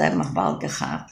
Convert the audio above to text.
zijn, maar welke ga.